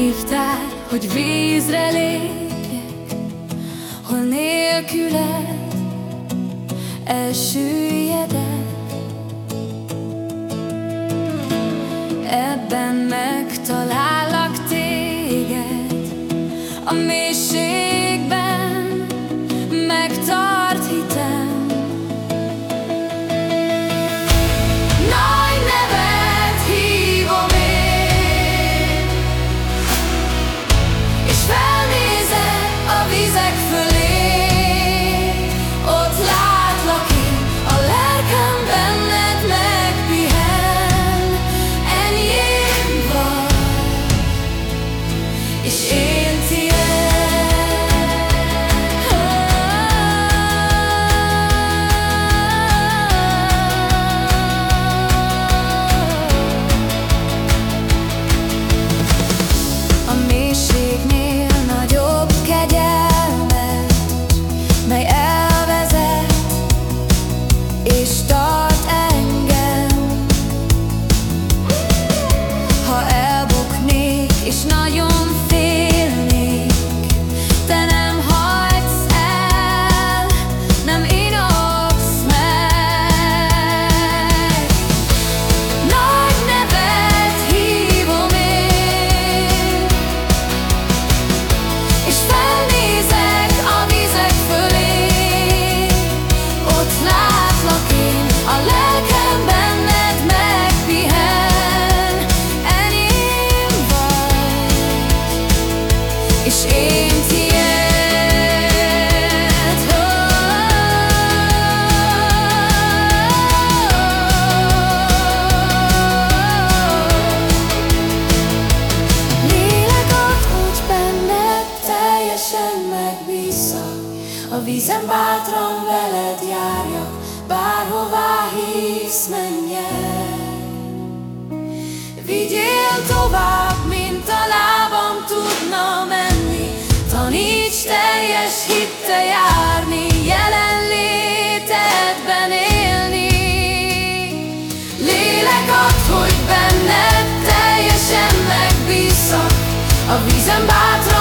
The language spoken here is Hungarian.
hívtál, hogy vízre lépjek, hol nélküled elsüllyedek. Ebben megtalállak téged, a mélységben. A vízem bátran veled járjak, bárhová hisz menjek. Vigyél tovább! Tudat, hogy benned teljesen megbízak A vízen bátran